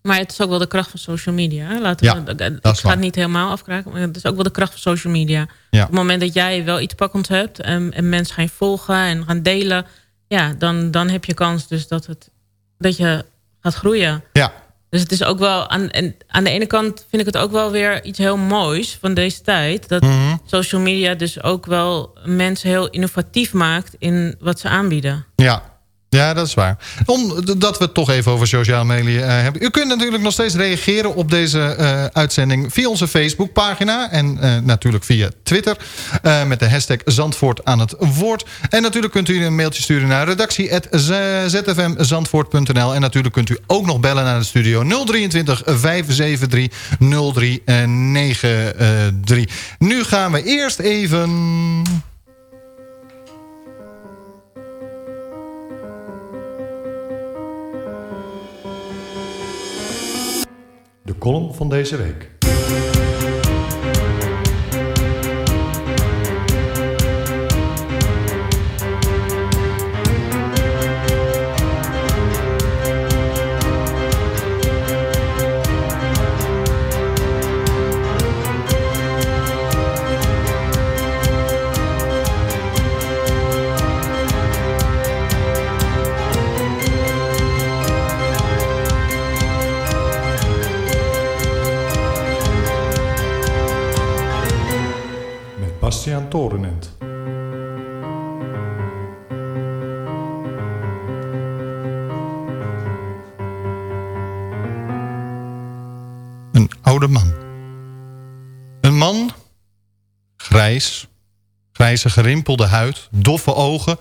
Maar het is ook wel de kracht van social media. Laten Ja, we, ik ga het niet helemaal afkraken, maar het is ook wel de kracht van social media. Ja. Op het moment dat jij wel iets pakkends hebt en, en mensen gaan volgen en gaan delen, ja, dan, dan heb je kans dus dat, het, dat je gaat groeien. Ja. Dus het is ook wel, aan, en aan de ene kant vind ik het ook wel weer iets heel moois van deze tijd. Dat Mhm. social media dus ook wel mensen heel innovatief maakt in wat ze aanbieden. Ja. Ja, dat is waar. Omdat we het toch even over sociale media uh, hebben. U kunt natuurlijk nog steeds reageren op deze uh, uitzending via onze Facebookpagina. En uh, natuurlijk via Twitter. met de hashtag Zandvoort aan het woord. En natuurlijk kunt u een mailtje sturen naar redactie.zfmzandvoort.nl. En natuurlijk kunt u ook nog bellen naar de studio 023 573 0393. Nu gaan we eerst even... column van deze week. Bastiaan Torenent. Een oude man. Een man, grijs, grijze gerimpelde huid, doffe ogen...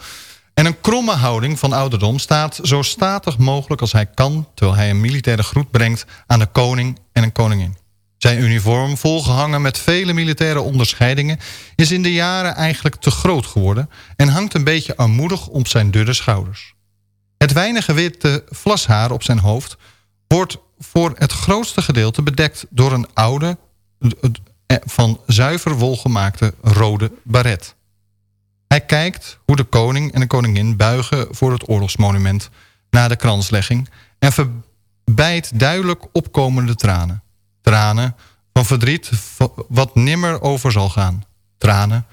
en een kromme houding van ouderdom staat zo statig mogelijk als hij kan... terwijl hij een militaire groet brengt aan de koning en een koningin. Zijn uniform, volgehangen met vele militaire onderscheidingen... is in de jaren eigenlijk te groot geworden... en hangt een beetje armoedig op zijn dunne schouders. Het weinige witte vlashaar op zijn hoofd... wordt voor het grootste gedeelte bedekt door een oude... van zuiver wol gemaakte rode baret. Hij kijkt hoe de koning en de koningin buigen voor het oorlogsmonument... na de kranslegging en verbijt duidelijk opkomende tranen. Tranen van verdriet wat nimmer over zal gaan. Tranen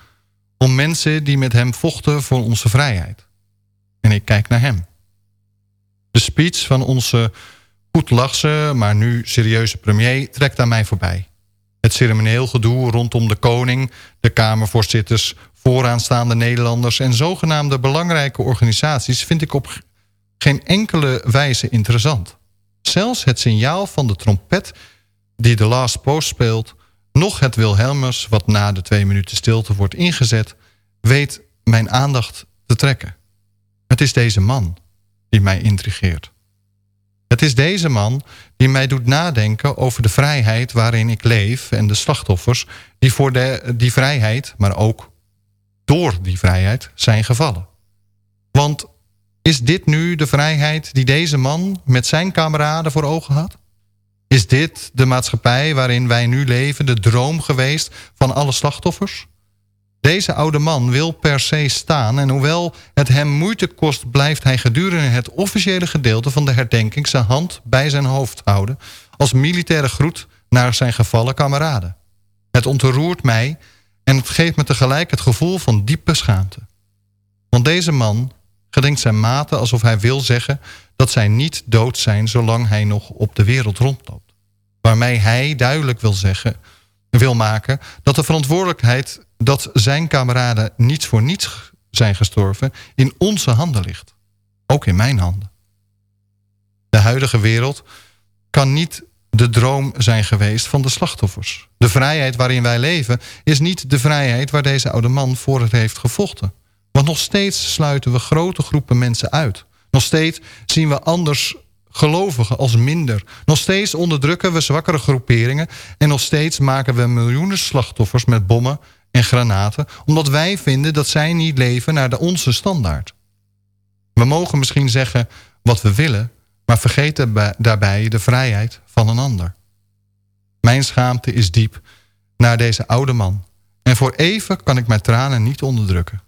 om mensen die met hem vochten voor onze vrijheid. En ik kijk naar hem. De speech van onze goedlachse, maar nu serieuze premier trekt aan mij voorbij. Het ceremonieel gedoe rondom de koning, de kamervoorzitters... vooraanstaande Nederlanders en zogenaamde belangrijke organisaties... vind ik op geen enkele wijze interessant. Zelfs het signaal van de trompet die de last post speelt... nog het Wilhelmus wat na de twee minuten stilte wordt ingezet... weet mijn aandacht te trekken. Het is deze man die mij intrigeert. Het is deze man die mij doet nadenken over de vrijheid waarin ik leef... en de slachtoffers die voor de, die vrijheid, maar ook door die vrijheid, zijn gevallen. Want is dit nu de vrijheid die deze man met zijn kameraden voor ogen had? Is dit de maatschappij waarin wij nu leven, de droom geweest van alle slachtoffers? Deze oude man wil per se staan en hoewel het hem moeite kost... blijft hij gedurende het officiële gedeelte van de herdenking... zijn hand bij zijn hoofd houden als militaire groet naar zijn gevallen kameraden. Het ontroert mij en het geeft me tegelijk het gevoel van diepe schaamte. Want deze man gedenkt zijn maten alsof hij wil zeggen dat zij niet dood zijn zolang hij nog op de wereld rondloopt. Waarmee hij duidelijk wil zeggen, wil maken dat de verantwoordelijkheid dat zijn kameraden niets voor niets zijn gestorven in onze handen ligt. Ook in mijn handen. De huidige wereld kan niet de droom zijn geweest van de slachtoffers. De vrijheid waarin wij leven is niet de vrijheid waar deze oude man voor het heeft gevochten. Want nog steeds sluiten we grote groepen mensen uit. Nog steeds zien we anders gelovigen als minder. Nog steeds onderdrukken we zwakkere groeperingen... en nog steeds maken we miljoenen slachtoffers met bommen en granaten... omdat wij vinden dat zij niet leven naar de onze standaard. We mogen misschien zeggen wat we willen... maar vergeten daarbij de vrijheid van een ander. Mijn schaamte is diep naar deze oude man... en voor even kan ik mijn tranen niet onderdrukken.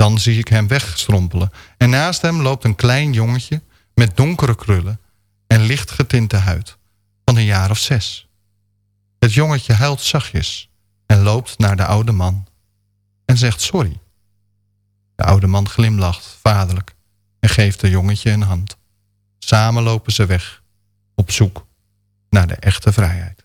Dan zie ik hem wegstrompelen. En naast hem loopt een klein jongetje met donkere krullen en licht getinte huid van een jaar of zes. Het jongetje huilt zachtjes en loopt naar de oude man en zegt sorry. De oude man glimlacht vaderlijk en geeft het jongetje een hand. Samen lopen ze weg op zoek naar de echte vrijheid.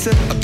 said.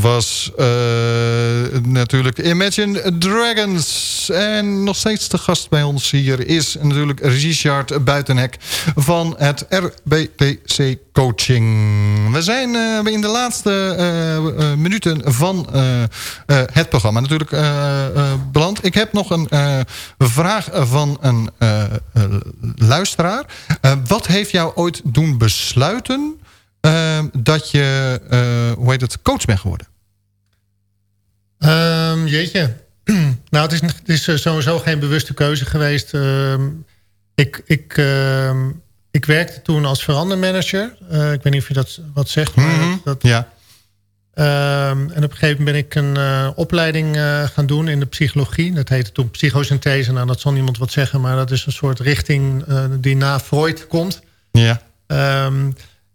Was eh, natuurlijk Imagine Dragons. En nog steeds de gast bij ons hier is natuurlijk Richard Buitenhek van het RBPC Coaching. We zijn eh, in de laatste eh, minuten van het programma natuurlijk beland. Ik heb nog een vraag van een luisteraar. Wat heeft jou ooit doen besluiten dat je, eh, hoe heet het, coach bent geworden? Ehm, jeetje. nou, het is, het is eh, sowieso geen bewuste keuze geweest. Ehm, ik, ik, ehm, ik werkte toen als verandermanager. Eh, ik weet niet of je dat wat zegt. Maar Mhm, dat, ja. Ehm, en op een gegeven moment ben ik een opleiding gaan doen in de psychologie. Dat heette toen psychosynthese. Nou, dat zal niemand wat zeggen, maar dat is een soort richting die na Freud komt. Ja. Ehm,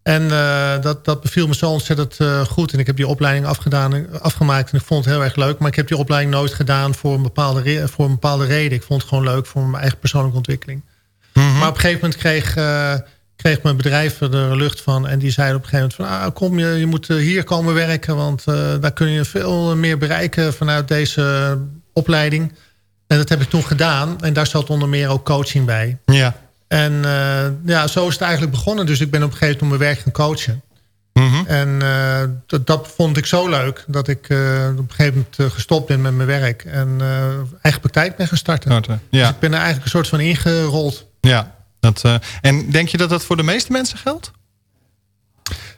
en eh, dat, dat beviel me zo ontzettend eh, goed. En ik heb die opleiding afgedaan, afgemaakt en ik vond het heel erg leuk. Maar ik heb die opleiding nooit gedaan voor een bepaalde, voor een bepaalde reden. Ik vond het gewoon leuk voor mijn eigen persoonlijke ontwikkeling. Maar op een gegeven moment kreeg, eh, kreeg mijn bedrijf er lucht van. En die zeiden op een gegeven moment van... Ah, kom, je, je moet hier komen werken. Want daar kun je veel meer bereiken vanuit deze opleiding. En dat heb ik toen gedaan. En daar zat onder meer ook coaching bij. Ja. En eh, ja, zo is het eigenlijk begonnen. Dus ik ben op een gegeven moment mijn werk gaan coachen. En eh, dat, dat vond ik zo leuk dat ik eh, op een gegeven moment gestopt ben met mijn werk. En eigen praktijk ben gaan starten. ja. Dus ik ben er eigenlijk een soort van ingerold. Ja. Dat, en denk je dat dat voor de meeste mensen geldt?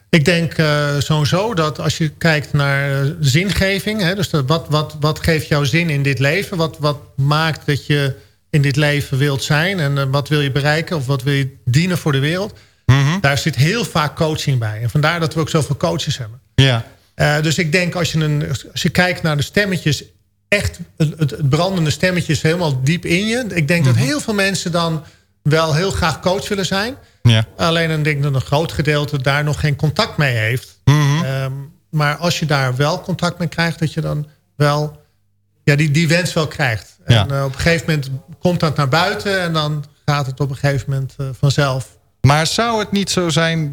Ik denk sowieso dat als je kijkt naar zingeving... Hè, dus dat wat, wat, wat geeft jou zin in dit leven? Wat, wat maakt dat je in dit leven wilt zijn? En eh, wat wil je bereiken? Of wat wil je dienen voor de wereld? Daar zit heel vaak coaching bij. En vandaar dat we ook zoveel coaches hebben. Ja. Eh, dus ik denk als je, een, als je kijkt naar de stemmetjes echt het, het, brandende stemmetje is helemaal diep in je. Ik denk dat heel veel mensen dan wel heel graag coach willen zijn. Ja. Alleen dan denk ik dat een groot gedeelte daar nog geen contact mee heeft. Ehm, maar als je daar wel contact mee krijgt, dat je dan wel ja, die, die wens wel krijgt. Ja. En eh, op een gegeven moment komt dat naar buiten en dan gaat het op een gegeven moment eh, vanzelf. Maar zou het niet zo, zijn,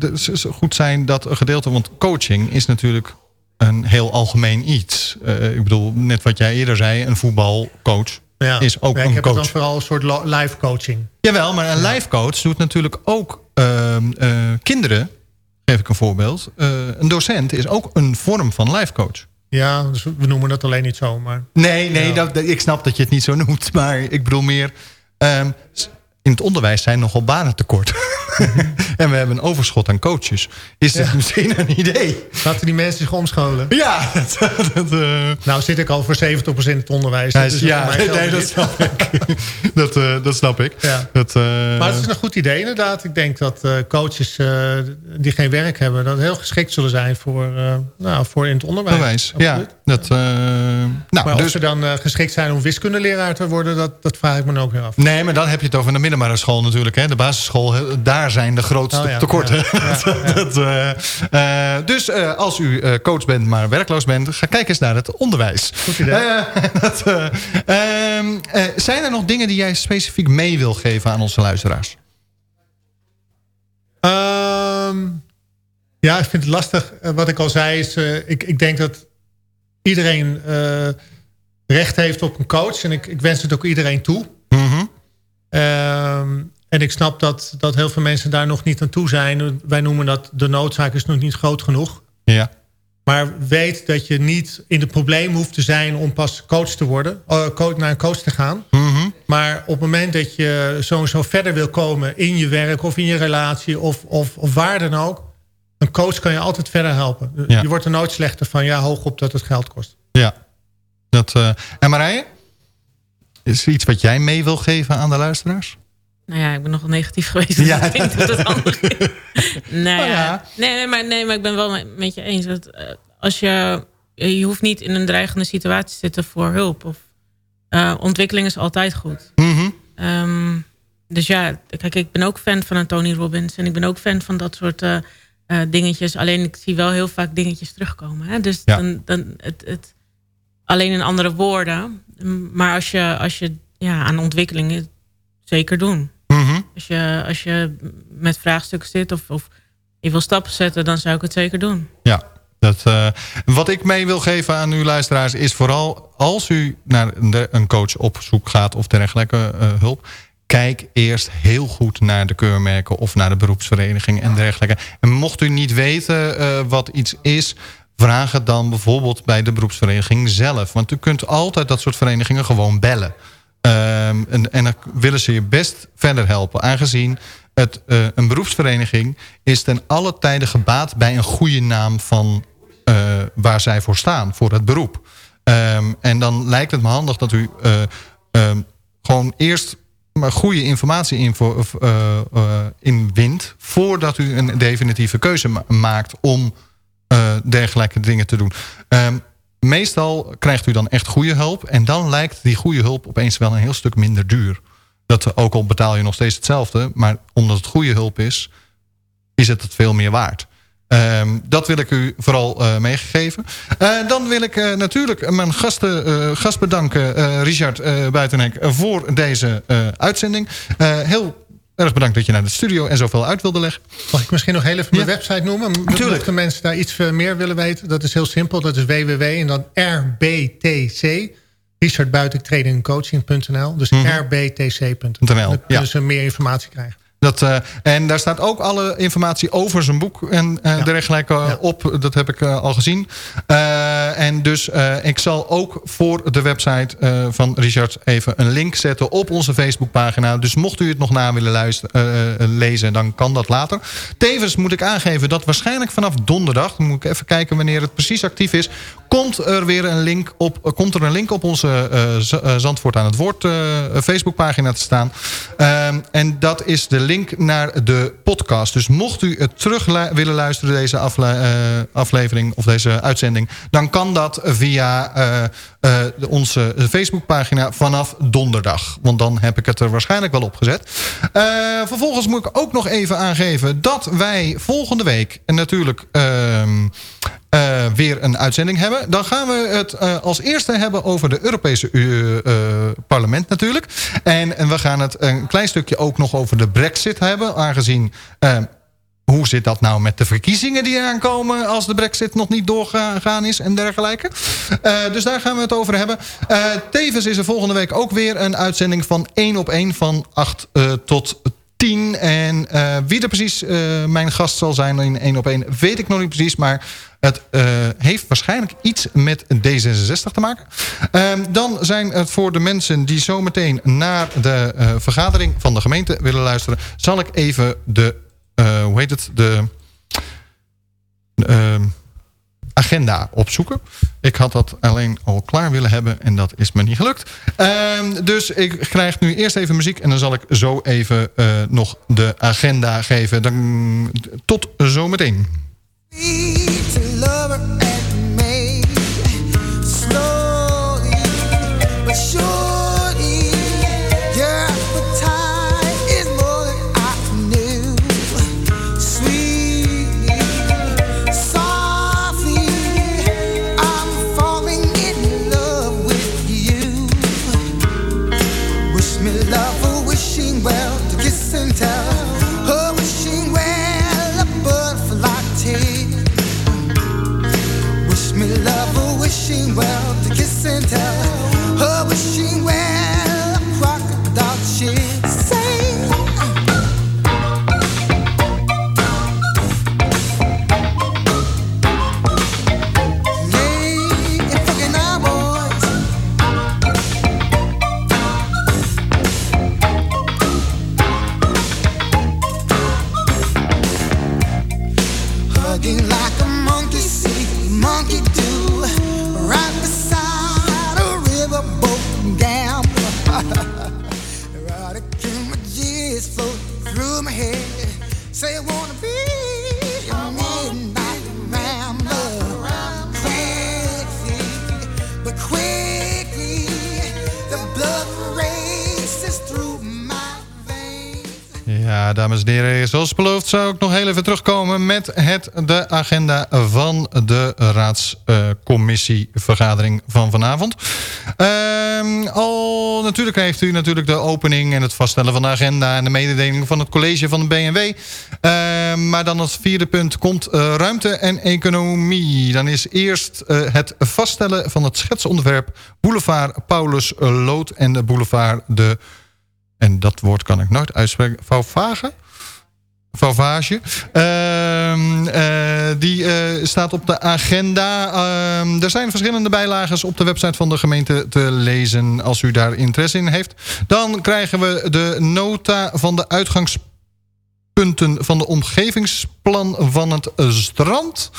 goed zijn dat een gedeelte... want coaching is natuurlijk een heel algemeen iets. Eh, ik bedoel, net wat jij eerder zei... een voetbalcoach Ja. is ook Ja, ik een heb het coach. dan vooral een soort live coaching. Jawel, maar een life coach doet natuurlijk ook ehm, eh, kinderen... geef ik een voorbeeld. Een docent is ook een vorm van life coach. Ja, dus we noemen dat alleen niet zo. Maar Nee, nee dat, dat- ik snap dat je het niet zo noemt. Maar ik bedoel meer... ehm, in het onderwijs zijn nogal banen tekort. en we hebben een overschot aan coaches. Is dat Ja. misschien een idee? laten die mensen zich omscholen. Ja, dat, dat, eh, Nou zit ik al voor 70% in het onderwijs. Ja, dus ja, nee, dat snap ik. dat, eh, dat snap ik. Ja. Dat, eh, Maar het is een goed idee inderdaad. Ik denk dat coaches die geen werk hebben... dat heel geschikt zullen zijn voor, nou, voor in het onderwijs. bewijs. Ja, dat, nou, maar of dus, ze dan geschikt zijn om wiskundeleraar te worden... Dat, dat vraag ik me ook weer af. nee, maar dan heb je het over de middelbare school natuurlijk. Hè. De basisschool, hè, daar zijn de grootste Oh ja, tekorten. ja, Dat, eh, eh, dus eh, als u eh, coach bent, maar werkloos bent... ga kijk eens naar het onderwijs. Goed idee. Eh, dat, eh, ehm, eh, zijn er nog dingen die jij specifiek mee wil geven aan onze luisteraars? Ehm, ja, ik vind het lastig. Wat ik al zei is... eh, ik, ik denk dat iedereen eh, recht heeft op een coach. En ik, ik wens het ook iedereen toe. Mhm. Ehm, en ik snap dat, dat heel veel mensen daar nog niet aan toe zijn. Wij noemen dat de noodzaak is nog niet groot genoeg. Ja. Maar weet dat je niet in het probleem hoeft te zijn om pas coach te worden. eh, coach, naar een coach te gaan. Mhm. Maar op het moment dat je sowieso verder wil komen in je werk of in je relatie of, of, of waar dan ook. Een coach kan je altijd verder helpen. Ja. Je wordt er nooit slechter van. Ja, hoog op dat het geld kost. Ja. Dat, eh, en Marije? Is er iets wat jij mee wil geven aan de luisteraars? Nou ja, ik ben nogal negatief geweest. Dus Ja. ik denk dat het anders is. nou Oh ja. Nee, nee, maar, nee, maar ik ben wel met, je eens. Dat, eh, als je, je hoeft niet in een dreigende situatie te zitten voor hulp. Of, eh, ontwikkeling is altijd goed. Mhm. Ehm, dus ja, kijk, ik ben ook fan van een Tony Robbins. En ik ben ook fan van dat soort eh, eh, dingetjes. Alleen ik zie wel heel vaak dingetjes terugkomen. Hè? Dus Ja. dan, dan het, het, alleen in andere woorden. Maar als je, als je ja, aan ontwikkeling zeker doen. Mhm. Als je, als je met vraagstukken zit of, of je wil stappen zetten, dan zou ik het zeker doen. Ja. Dat, eh, wat ik mee wil geven aan uw luisteraars is vooral als u naar een coach op zoek gaat of dergelijke eh, hulp. Kijk eerst heel goed naar de keurmerken of naar de beroepsvereniging en dergelijke. En mocht u niet weten eh, wat iets is, vraag het dan bijvoorbeeld bij de beroepsvereniging zelf. Want u kunt altijd dat soort verenigingen gewoon bellen. Ehm, en, en dan willen ze je best verder helpen. Aangezien het, eh, een beroepsvereniging is ten alle tijde gebaat bij een goede naam van eh, waar zij voor staan, voor het beroep. Ehm, en dan lijkt het me handig dat u eh, ehm, gewoon eerst maar goede informatie in, voor, of, in wint... voordat u een definitieve keuze ma- maakt om dergelijke dingen te doen. Meestal krijgt u dan echt goede hulp... en dan lijkt die goede hulp opeens wel een heel stuk minder duur. Dat, ook al betaal je nog steeds hetzelfde... maar omdat het goede hulp is, is het het veel meer waard. Ehm, dat wil ik u vooral eh, meegegeven. Eh, dan wil ik eh, natuurlijk mijn gasten, gast bedanken, Richard Buitenhek, voor deze uitzending. Heel erg bedankt dat je naar de studio en zoveel uit wilde leggen. Mag ik misschien nog heel even mijn website noemen? Tuurlijk. Mochten mensen daar iets eh, meer willen weten. Dat is heel simpel. Dat is www en dan RBTC. RichardBuitenk.tradingcoaching.nl Dus rbtc.nl. Dan ja. kunnen ze meer informatie krijgen. Dat, eh, en daar staat ook alle informatie over zijn boek en dergelijke eh, op. Dat heb ik al gezien. En dus ik zal ook voor de website van Richard even een link zetten op onze Facebookpagina. Dus mocht u het nog na willen luisteren, lezen, dan kan dat later. Tevens moet ik aangeven dat waarschijnlijk vanaf donderdag, dan moet ik even kijken wanneer het precies actief is, komt er weer een link op, eh, komt er een link op onze eh, Zandvoort aan het Woord eh, Facebookpagina te staan. Ehm, en dat is de link naar de podcast. Dus mocht u het terug willen luisteren, deze afle- aflevering of deze uitzending... dan kan dat via de- onze Facebookpagina vanaf donderdag. Want dan heb ik het er waarschijnlijk wel op gezet. Vervolgens moet ik ook nog even aangeven dat wij volgende week natuurlijk... ehm, eh, weer een uitzending hebben. Dan gaan we het eh, als eerste hebben over de Europese eh, parlement natuurlijk. En, en we gaan het een klein stukje ook nog over de brexit hebben. Aangezien... hoe zit dat nou met de verkiezingen die aankomen... als de brexit nog niet doorgegaan is en dergelijke? Dus daar gaan we het over hebben. Tevens is er volgende week ook weer een uitzending van 1 op 1... van 8 eh, tot 10. En eh, wie er precies eh, mijn gast zal zijn in 1 op 1... weet ik nog niet precies, maar... Het eh, heeft waarschijnlijk iets met D66 te maken. Ehm, dan zijn het voor de mensen die zometeen naar de vergadering van de gemeente willen luisteren... zal ik even de, hoe heet het, de ehm, agenda opzoeken. Ik had dat alleen al klaar willen hebben en dat is me niet gelukt. Ehm, dus ik krijg nu eerst even muziek en dan zal ik zo even eh, nog de agenda geven. Dan, tot zometeen. Zou ik nog heel even terugkomen met het, de agenda van de raadscommissievergadering van vanavond. Ehm, al natuurlijk heeft u natuurlijk de opening en het vaststellen van de agenda en de mededeling van het college van de BNW. Ehm, maar dan als vierde punt komt eh, ruimte en economie. Dan is eerst eh, het vaststellen van het schetsonderwerp Boulevard Paulus Lood en de Boulevard de en dat woord kan ik nooit uitspreken. Vauvage? Vauvage. Ehm, eh, die eh, staat op de agenda. Ehm, er zijn verschillende bijlagen op de website van de gemeente te lezen. Als u daar interesse in heeft. Dan krijgen we de nota van de uitgangspunten van de omgevingsplan van het eh, strand.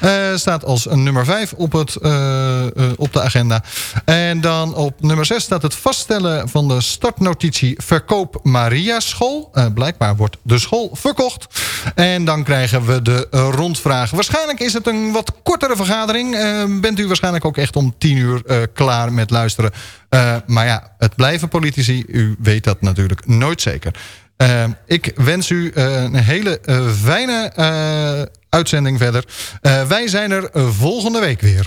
Eh, staat als nummer 5 op, het, eh, op de agenda. En dan op nummer 6 staat het vaststellen van de startnotitie Verkoop Maria School. Blijkbaar wordt de school verkocht. En dan krijgen we de rondvraag. Waarschijnlijk is het een wat kortere vergadering. Bent u waarschijnlijk ook echt om 10 uur klaar met luisteren. Maar ja, het blijven politici. U weet dat natuurlijk nooit zeker. Uh, ik wens u uh, een hele uh, fijne uitzending verder. wij zijn er volgende week weer.